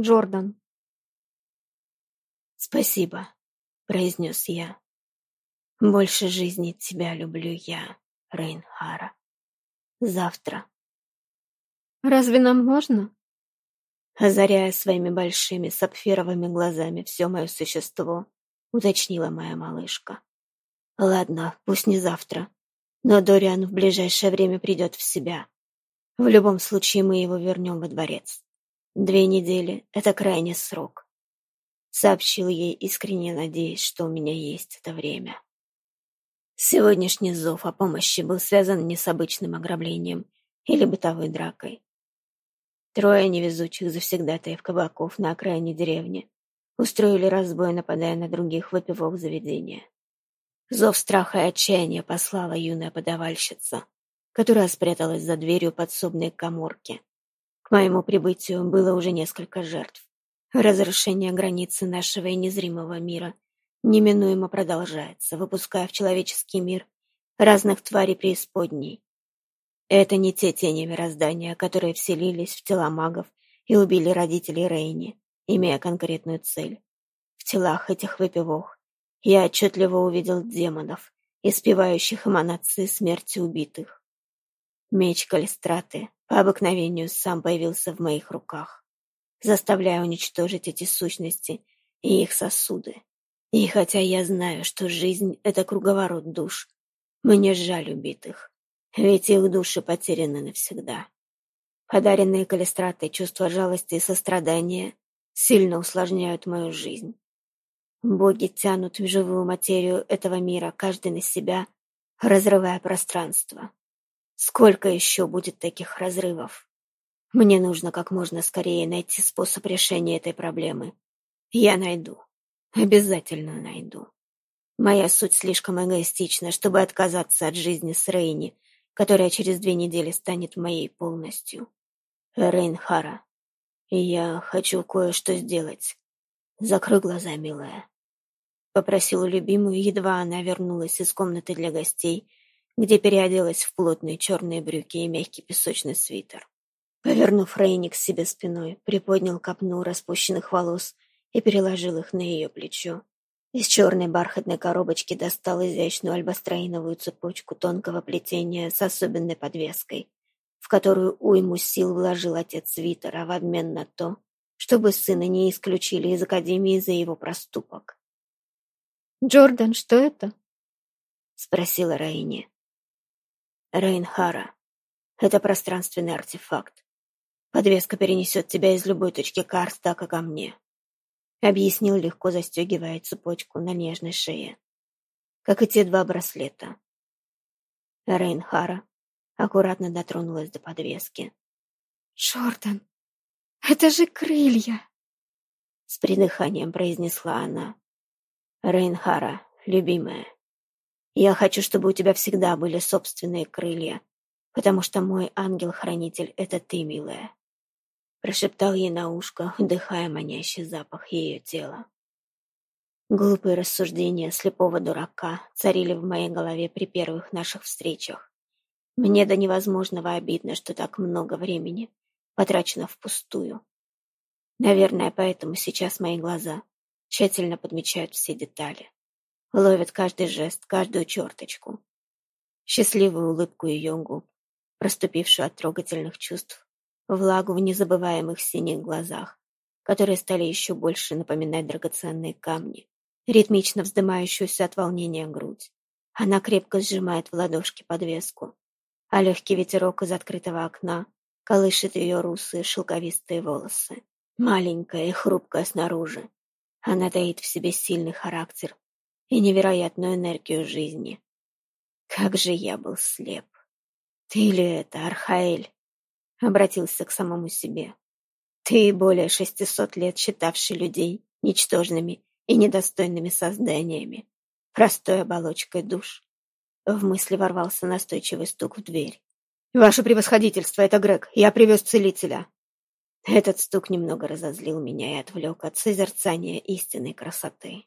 Джордан. «Спасибо», — произнес я. «Больше жизни тебя люблю я, Рейнхара. Завтра». «Разве нам можно?» Озаряя своими большими сапфировыми глазами все мое существо, уточнила моя малышка. «Ладно, пусть не завтра, но Дориан в ближайшее время придет в себя. В любом случае мы его вернем во дворец. Две недели — это крайний срок. Сообщил ей, искренне надеясь, что у меня есть это время. Сегодняшний зов о помощи был связан не с обычным ограблением или бытовой дракой. Трое невезучих завсегдатаев кабаков на окраине деревни устроили разбой, нападая на других выпивок заведения. Зов страха и отчаяния послала юная подавальщица, которая спряталась за дверью подсобной коморки. Моему прибытию было уже несколько жертв. Разрушение границы нашего и незримого мира неминуемо продолжается, выпуская в человеческий мир разных тварей преисподней. Это не те тени мироздания, которые вселились в тела магов и убили родителей Рейни, имея конкретную цель. В телах этих выпивок я отчетливо увидел демонов, испевающих эманации смерти убитых. Меч Калистраты по обыкновению сам появился в моих руках, заставляя уничтожить эти сущности и их сосуды. И хотя я знаю, что жизнь — это круговорот душ, мне жаль убитых, ведь их души потеряны навсегда. Подаренные Калистратой чувства жалости и сострадания сильно усложняют мою жизнь. Боги тянут в живую материю этого мира, каждый на себя, разрывая пространство. Сколько еще будет таких разрывов? Мне нужно как можно скорее найти способ решения этой проблемы. Я найду. Обязательно найду. Моя суть слишком эгоистична, чтобы отказаться от жизни с Рейни, которая через две недели станет моей полностью. Рейнхара, я хочу кое-что сделать. Закрой глаза, милая. Попросила любимую, едва она вернулась из комнаты для гостей, где переоделась в плотные черные брюки и мягкий песочный свитер. Повернув Рейни к себе спиной, приподнял копну распущенных волос и переложил их на ее плечо. Из черной бархатной коробочки достал изящную альбастроиновую цепочку тонкого плетения с особенной подвеской, в которую уйму сил вложил отец Свитера в обмен на то, чтобы сына не исключили из Академии за его проступок. «Джордан, что это?» — спросила Рейни. Рейнхара. Это пространственный артефакт. Подвеска перенесет тебя из любой точки Карстака ко мне. Объяснил, легко застегивая цепочку на нежной шее. Как и те два браслета. Рейнхара аккуратно дотронулась до подвески. «Джордан, это же крылья!» С придыханием произнесла она. Рейнхара, любимая, я хочу, чтобы у тебя всегда были собственные крылья, потому что мой ангел-хранитель — это ты, милая. Прошептал ей на ушко, вдыхая манящий запах ее тела. Глупые рассуждения слепого дурака царили в моей голове при первых наших встречах. Мне до невозможного обидно, что так много времени потрачено впустую. Наверное, поэтому сейчас мои глаза тщательно подмечают все детали. Ловят каждый жест, каждую черточку. Счастливую улыбку ее губ, проступившую от трогательных чувств, влагу в незабываемых синих глазах, которые стали еще больше напоминать драгоценные камни, ритмично вздымающуюся от волнения грудь. Она крепко сжимает в ладошке подвеску, а легкий ветерок из открытого окна колышет ее русые шелковистые волосы. Маленькая и хрупкая снаружи, она таит в себе сильный характер и невероятную энергию жизни. Как же я был слеп! Ты ли это, Архаэль? Обратился к самому себе. Ты более шестисот лет считавший людей ничтожными и недостойными созданиями, простой оболочкой душ. В мысли ворвался настойчивый стук в дверь. «Ваше превосходительство, это Грег. Я привез целителя». Этот стук немного разозлил меня и отвлек от созерцания истинной красоты.